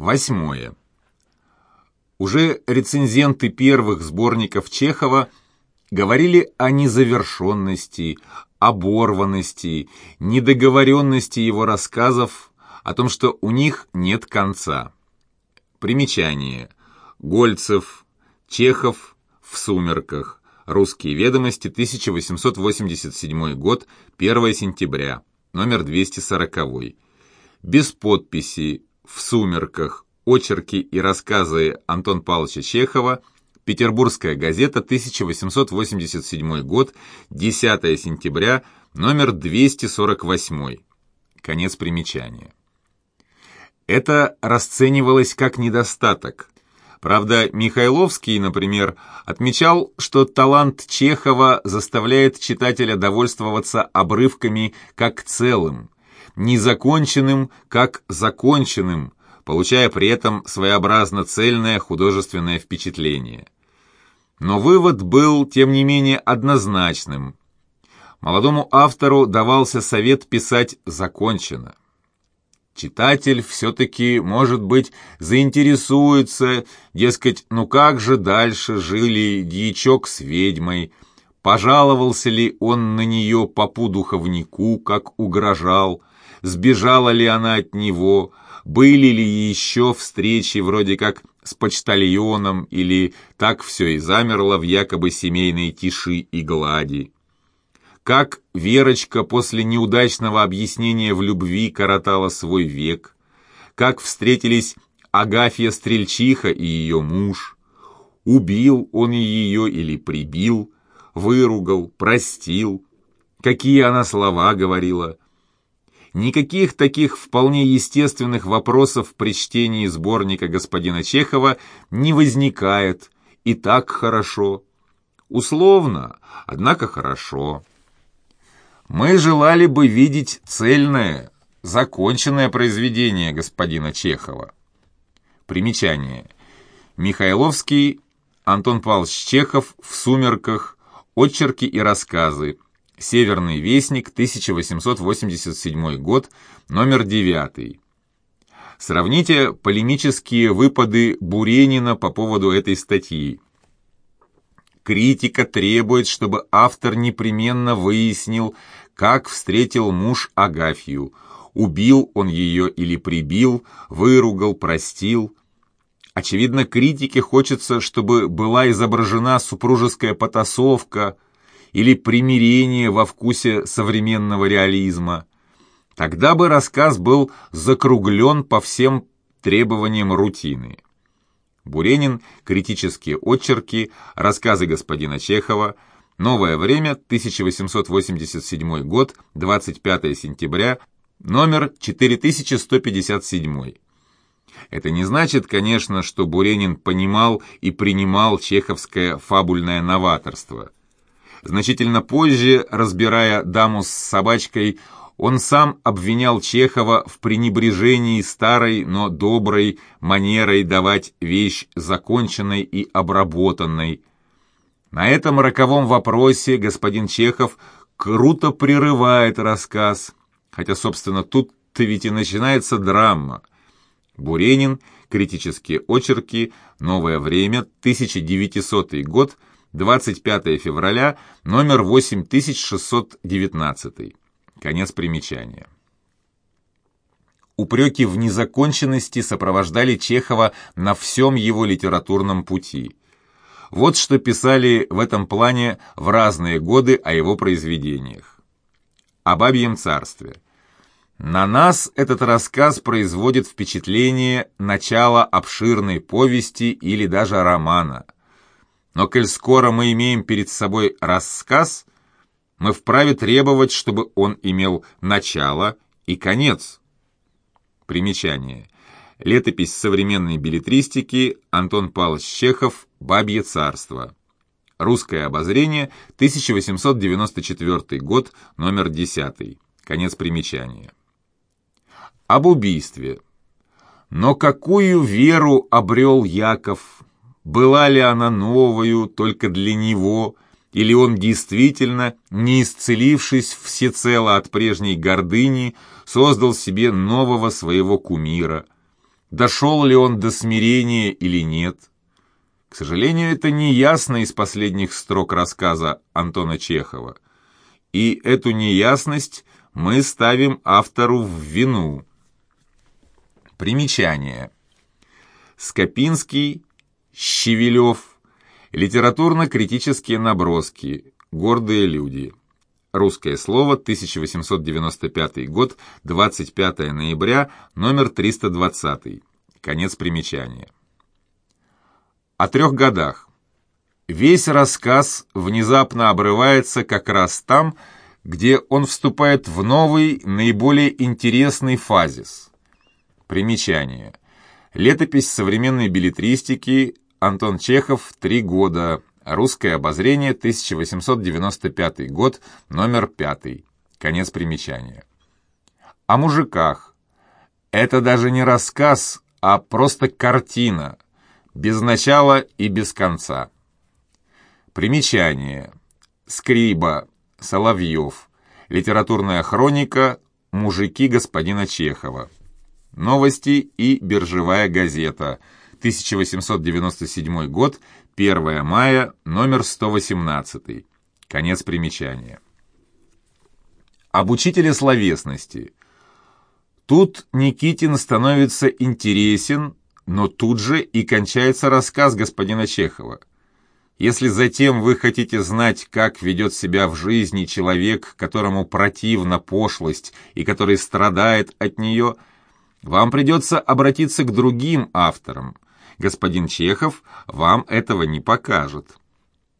Восьмое. Уже рецензенты первых сборников Чехова говорили о незавершенности, оборванности, недоговоренности его рассказов, о том, что у них нет конца. Примечание. Гольцев, Чехов в «Сумерках». Русские ведомости, 1887 год, 1 сентября, номер 240. Без подписи «В сумерках», очерки и рассказы Антон Павловича Чехова, Петербургская газета, 1887 год, 10 сентября, номер 248. Конец примечания. Это расценивалось как недостаток. Правда, Михайловский, например, отмечал, что талант Чехова заставляет читателя довольствоваться обрывками как целым, незаконченным как законченным, получая при этом своеобразно цельное художественное впечатление. Но вывод был, тем не менее, однозначным. Молодому автору давался совет писать «закончено». Читатель все-таки, может быть, заинтересуется, дескать, ну как же дальше жили дьячок с ведьмой, пожаловался ли он на нее попу духовнику, как угрожал, сбежала ли она от него, были ли еще встречи вроде как с почтальоном или так все и замерло в якобы семейной тиши и глади. Как Верочка после неудачного объяснения в любви коротала свой век, как встретились Агафья Стрельчиха и ее муж, убил он ее или прибил, выругал, простил, какие она слова говорила – Никаких таких вполне естественных вопросов при чтении сборника господина Чехова не возникает, и так хорошо. Условно, однако хорошо. Мы желали бы видеть цельное, законченное произведение господина Чехова. Примечание. Михайловский, Антон Павлович Чехов в «Сумерках», «Отчерки и рассказы», Северный вестник, 1887 год, номер 9. Сравните полемические выпады Буренина по поводу этой статьи. Критика требует, чтобы автор непременно выяснил, как встретил муж Агафью, убил он ее или прибил, выругал, простил. Очевидно, критике хочется, чтобы была изображена супружеская потасовка – или примирение во вкусе современного реализма. Тогда бы рассказ был закруглен по всем требованиям рутины. Буренин, критические очерки, рассказы господина Чехова, «Новое время», 1887 год, 25 сентября, номер 4157. Это не значит, конечно, что Буренин понимал и принимал чеховское фабульное новаторство – Значительно позже, разбирая «Даму с собачкой», он сам обвинял Чехова в пренебрежении старой, но доброй манерой давать вещь законченной и обработанной. На этом роковом вопросе господин Чехов круто прерывает рассказ, хотя, собственно, тут-то ведь и начинается драма. Буренин, критические очерки, «Новое время», 1900 год – 25 февраля, номер 8619. Конец примечания. Упреки в незаконченности сопровождали Чехова на всем его литературном пути. Вот что писали в этом плане в разные годы о его произведениях. О бабьем царстве. На нас этот рассказ производит впечатление начала обширной повести или даже романа – но коль скоро мы имеем перед собой рассказ, мы вправе требовать, чтобы он имел начало и конец. Примечание. Летопись современной билетристики Антон Павлович Чехов «Бабье царство». Русское обозрение, 1894 год, номер 10. Конец примечания. Об убийстве. Но какую веру обрел Яков была ли она новою только для него, или он действительно, не исцелившись всецело от прежней гордыни, создал себе нового своего кумира. дошел ли он до смирения или нет. К сожалению, это не ясно из последних строк рассказа Антона Чехова. И эту неясность мы ставим автору в вину. Примечание. Скопинский, Щевелев, литературно-критические наброски, гордые люди. Русское слово, 1895 год, 25 ноября, номер 320. Конец примечания. О трех годах. Весь рассказ внезапно обрывается как раз там, где он вступает в новый, наиболее интересный фазис. Примечание. Летопись современной билетристики Антон Чехов «Три года», Русское обозрение, 1895 год, номер 5. Конец примечания. О мужиках. Это даже не рассказ, а просто картина, без начала и без конца. Примечание. Скриба, Соловьев. Литературная хроника «Мужики господина Чехова». Новости и биржевая газета. 1897 год, 1 мая, номер 118. Конец примечания. Об учителе словесности. Тут Никитин становится интересен, но тут же и кончается рассказ господина Чехова. Если затем вы хотите знать, как ведет себя в жизни человек, которому противна пошлость и который страдает от нее, вам придется обратиться к другим авторам – Господин Чехов вам этого не покажет.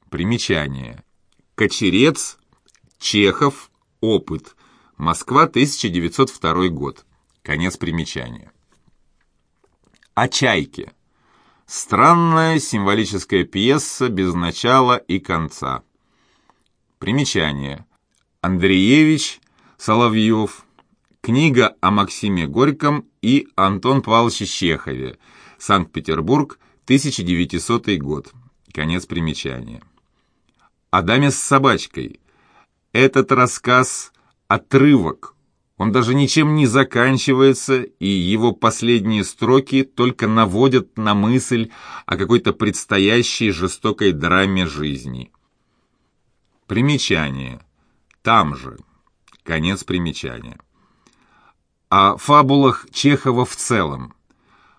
Примечание. Кочерец, Чехов, опыт. Москва, 1902 год. Конец примечания. О чайке. Странная символическая пьеса без начала и конца. Примечание. Андреевич, Соловьев. Книга о Максиме Горьком и Антон Павловиче Чехове. Санкт-Петербург, 1900 год. Конец примечания. О даме с собачкой. Этот рассказ – отрывок. Он даже ничем не заканчивается, и его последние строки только наводят на мысль о какой-то предстоящей жестокой драме жизни. Примечание. Там же. Конец примечания. О фабулах Чехова в целом.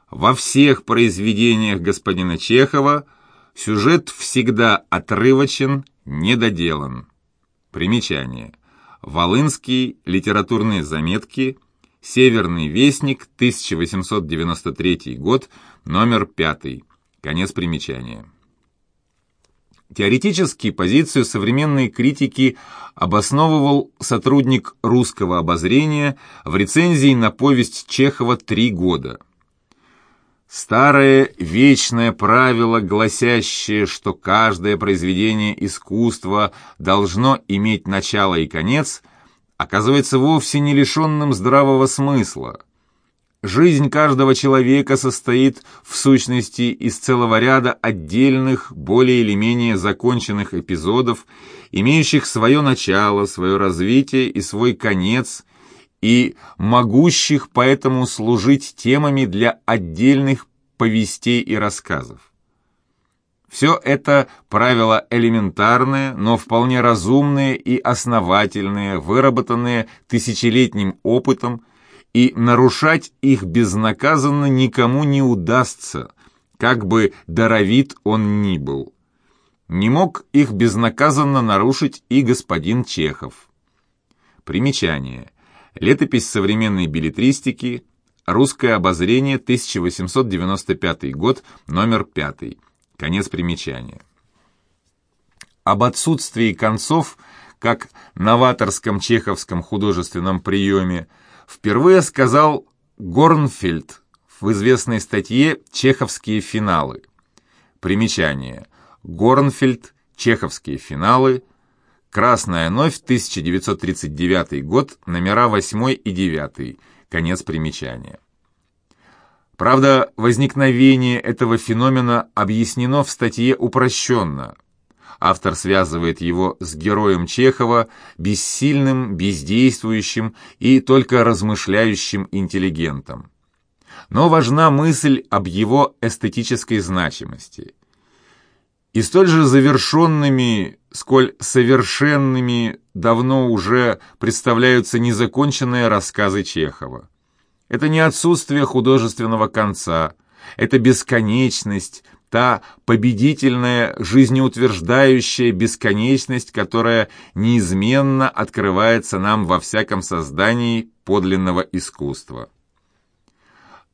Во всех произведениях господина Чехова сюжет всегда отрывочен, недоделан. Примечание. Волынский. Литературные заметки. Северный вестник. 1893 год. Номер 5. Конец примечания. Теоретически позицию современной критики обосновывал сотрудник русского обозрения в рецензии на повесть Чехова «Три года». Старое вечное правило, гласящее, что каждое произведение искусства должно иметь начало и конец, оказывается вовсе не лишенным здравого смысла. Жизнь каждого человека состоит, в сущности, из целого ряда отдельных, более или менее законченных эпизодов, имеющих свое начало, свое развитие и свой конец, и могущих поэтому служить темами для отдельных повестей и рассказов. Все это правила элементарные, но вполне разумные и основательные, выработанные тысячелетним опытом, и нарушать их безнаказанно никому не удастся, как бы даровит он ни был. Не мог их безнаказанно нарушить и господин Чехов. Примечание. Летопись современной билетристики, Русское обозрение, 1895 год, номер 5. Конец примечания. Об отсутствии концов, как новаторском чеховском художественном приеме, впервые сказал Горнфельд в известной статье «Чеховские финалы». Примечание. Горнфельд, «Чеховские финалы», Красная новь, 1939 год, номера 8 и 9, конец примечания. Правда, возникновение этого феномена объяснено в статье упрощенно. Автор связывает его с героем Чехова, бессильным, бездействующим и только размышляющим интеллигентом. но важна мысль об его эстетической значимости. И столь же завершенными, сколь совершенными давно уже представляются незаконченные рассказы Чехова. Это не отсутствие художественного конца, это бесконечность, та победительная, жизнеутверждающая бесконечность, которая неизменно открывается нам во всяком создании подлинного искусства.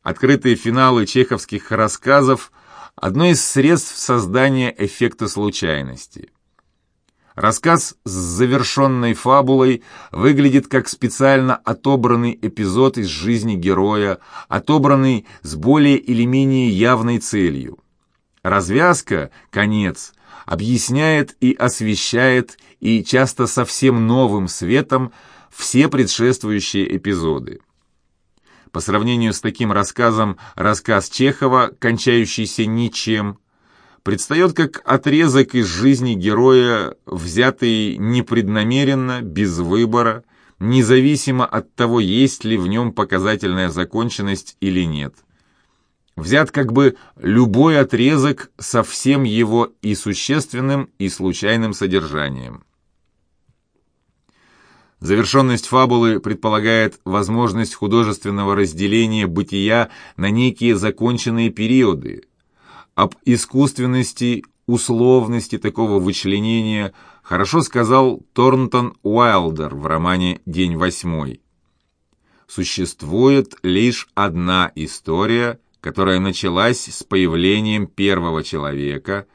Открытые финалы чеховских рассказов – одно из средств создания эффекта случайности. Рассказ с завершенной фабулой выглядит как специально отобранный эпизод из жизни героя, отобранный с более или менее явной целью – Развязка, конец, объясняет и освещает, и часто совсем новым светом, все предшествующие эпизоды. По сравнению с таким рассказом, рассказ Чехова, кончающийся ничем, предстает как отрезок из жизни героя, взятый непреднамеренно, без выбора, независимо от того, есть ли в нем показательная законченность или нет. Взят как бы любой отрезок со всем его и существенным, и случайным содержанием. Завершенность фабулы предполагает возможность художественного разделения бытия на некие законченные периоды. Об искусственности, условности такого вычленения хорошо сказал Торнтон Уайлдер в романе «День восьмой». Существует лишь одна история – которая началась с появлением первого человека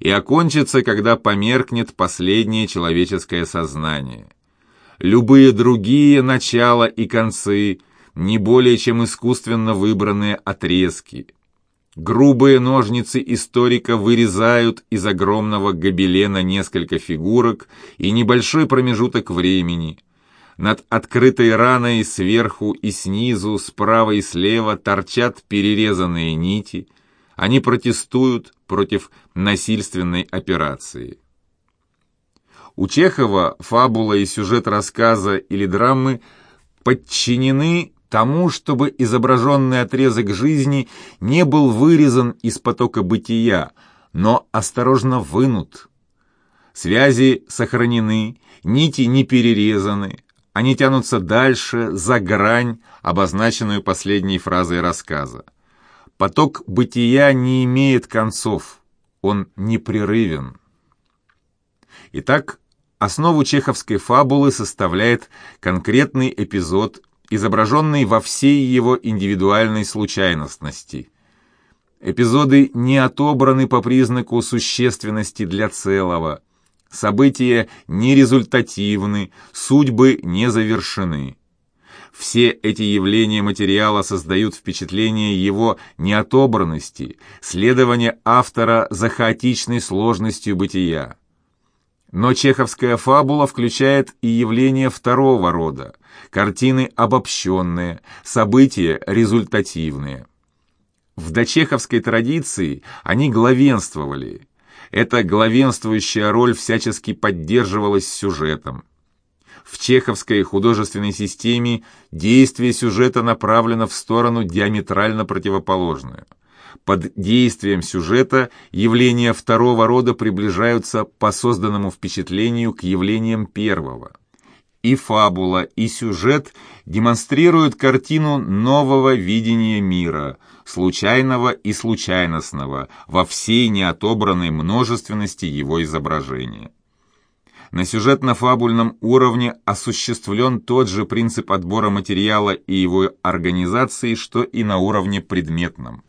и окончится, когда померкнет последнее человеческое сознание. Любые другие начала и концы не более чем искусственно выбранные отрезки. Грубые ножницы историка вырезают из огромного гобелена несколько фигурок и небольшой промежуток времени – над открытой раной сверху и снизу, справа и слева торчат перерезанные нити. Они протестуют против насильственной операции. У Чехова фабула и сюжет рассказа или драмы подчинены тому, чтобы изображенный отрезок жизни не был вырезан из потока бытия, но осторожно вынут. Связи сохранены, нити не перерезаны, они тянутся дальше, за грань, обозначенную последней фразой рассказа. Поток бытия не имеет концов, он непрерывен. Итак, основу чеховской фабулы составляет конкретный эпизод, изображенный во всей его индивидуальной случайностности. Эпизоды не отобраны по признаку существенности для целого – События нерезультативны, судьбы не завершены. Все эти явления материала создают впечатление его неотобранности, следования автора за хаотичной сложностью бытия. Но чеховская фабула включает и явления второго рода, картины обобщенные, события результативные. В дочеховской традиции они главенствовали – эта главенствующая роль всячески поддерживалась сюжетом. В чеховской художественной системе действие сюжета направлено в сторону диаметрально противоположную. Под действием сюжета явления второго рода приближаются по созданному впечатлению к явлениям первого. И фабула, и сюжет демонстрируют картину нового видения мира – случайного и случайностного во всей неотобранной множественности его изображения. На сюжетно-фабульном уровне осуществлен тот же принцип отбора материала и его организации, что и на уровне предметном.